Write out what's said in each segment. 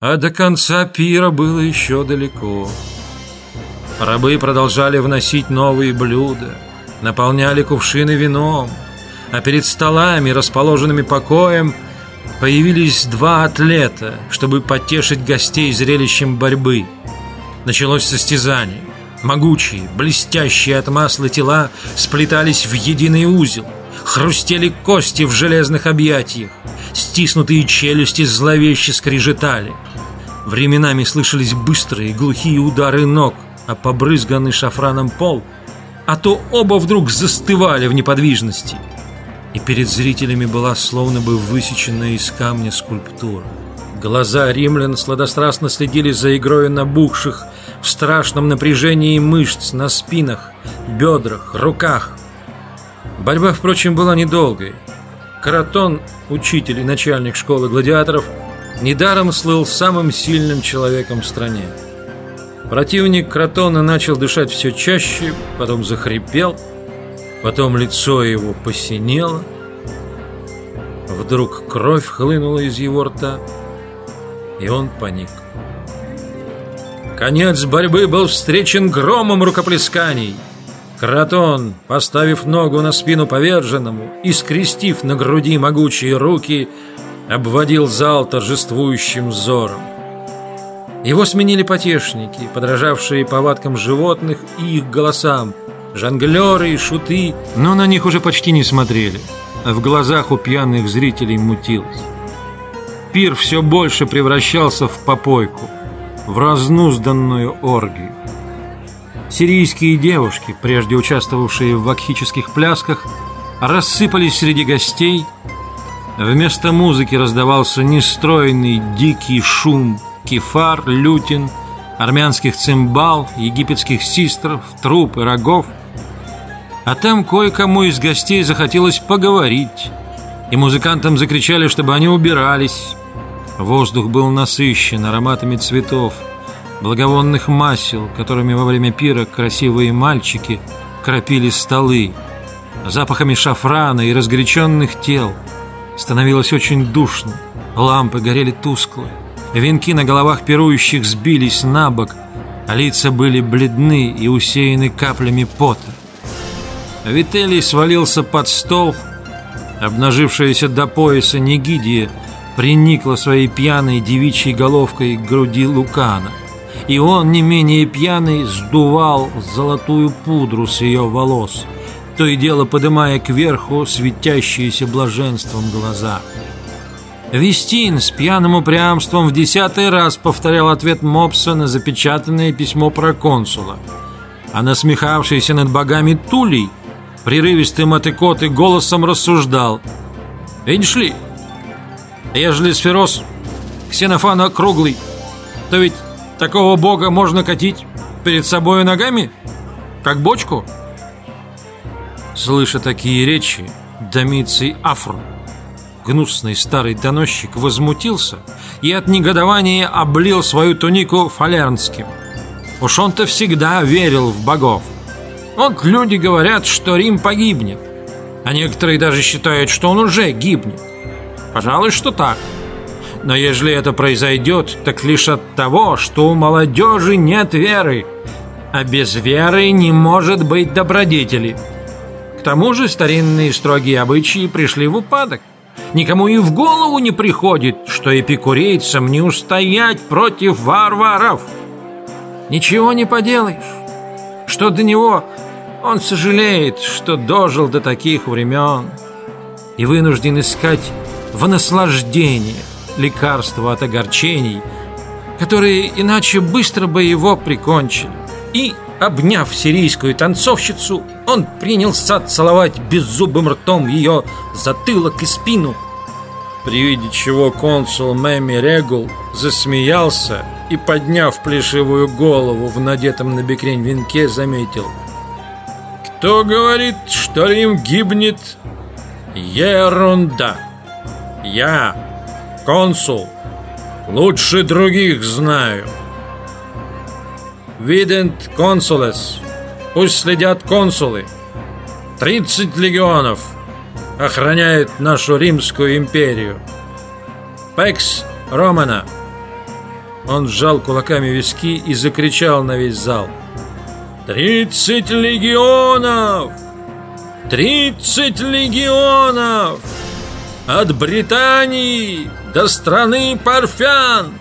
А до конца пира было еще далеко. Рабы продолжали вносить новые блюда, наполняли кувшины вином, а перед столами, расположенными покоем, появились два атлета, чтобы потешить гостей зрелищем борьбы. Началось состязание. Могучие, блестящие от масла тела сплетались в единый узел, хрустели кости в железных объятиях, стиснутые челюсти зловеще скрежетали. Временами слышались быстрые глухие удары ног, а побрызганный шафраном пол, а то оба вдруг застывали в неподвижности. И перед зрителями была словно бы высеченная из камня скульптура. Глаза римлян сладострастно следили за игрой набухших в страшном напряжении мышц на спинах, бедрах, руках. Борьба, впрочем, была недолгой. Каратон, учитель и начальник школы гладиаторов, недаром слыл самым сильным человеком в стране. Противник Кротона начал дышать все чаще, потом захрипел, потом лицо его посинело. Вдруг кровь хлынула из его рта, и он паник. Конец борьбы был встречен громом рукоплесканий. Кротон, поставив ногу на спину поверженному и скрестив на груди могучие руки, обводил зал торжествующим взором. Его сменили потешники, подражавшие повадкам животных и их голосам, жонглеры и шуты, но на них уже почти не смотрели, а в глазах у пьяных зрителей мутилось. Пир все больше превращался в попойку, в разнузданную оргию. Сирийские девушки, прежде участвовавшие в вакхических плясках, рассыпались среди гостей. Вместо музыки раздавался нестройный дикий шум кефар, лютин, армянских цимбал, египетских систров, труп и рогов. А там кое-кому из гостей захотелось поговорить, и музыкантам закричали, чтобы они убирались. Воздух был насыщен ароматами цветов, благовонных масел, которыми во время пира красивые мальчики кропили столы, запахами шафрана и разгоряченных тел. Становилось очень душно, лампы горели тускло. Венки на головах пирующих сбились на бок, а лица были бледны и усеяны каплями пота. Вителий свалился под стол, обнажившаяся до пояса Негидия приникла своей пьяной девичьей головкой к груди Лукана, и он, не менее пьяный, сдувал золотую пудру с ее волос, то и дело подымая кверху светящиеся блаженством глаза. Вестин с пьяным упрямством в десятый раз повторял ответ Мопса на запечатанное письмо проконсула. А насмехавшийся над богами Тулей прерывистым от икоты голосом рассуждал. «Видишь ли, ежели Сферос Ксенофана круглый, то ведь такого бога можно катить перед собой ногами, как бочку?» Слыша такие речи, Домиций Афр гнусный старый доносчик возмутился и от негодования облил свою тунику фалернским. Уж он-то всегда верил в богов. Вот люди говорят, что Рим погибнет, а некоторые даже считают, что он уже гибнет. Пожалуй, что так. Но если это произойдет, так лишь от того, что у молодежи нет веры, а без веры не может быть добродетели. Тому же старинные строгие обычаи пришли в упадок. Никому и в голову не приходит, что эпикурейцам не устоять против варваров. Ничего не поделаешь. Что до него, он сожалеет, что дожил до таких времен и вынужден искать в наслаждение лекарства от огорчений, которые иначе быстро бы его прикончили. И, обняв сирийскую танцовщицу, он принялся целовать беззубым ртом ее затылок и спину, при виде чего консул Мэми Регул засмеялся и, подняв плешивую голову в надетом на бекрень венке, заметил «Кто говорит, что Рим гибнет? Ерунда! Я, консул, лучше других знаю!» «Видент консулес, пусть следят консулы, тридцать легионов!» охраняет нашу Римскую империю. Пекс Романа. Он сжал кулаками виски и закричал на весь зал. «Тридцать легионов! Тридцать легионов! От Британии до страны Парфян!»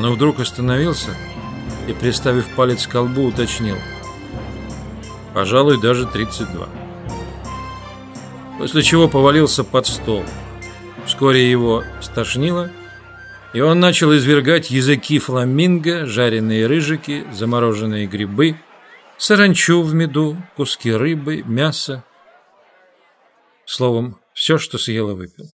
Но вдруг остановился и, приставив палец к колбу, уточнил. «Пожалуй, даже 32». После чего повалился под стол. Вскоре его стошнило, и он начал извергать языки фламинго, жареные рыжики, замороженные грибы, саранчу в меду, куски рыбы, мясо. Словом, все, что съел и выпил.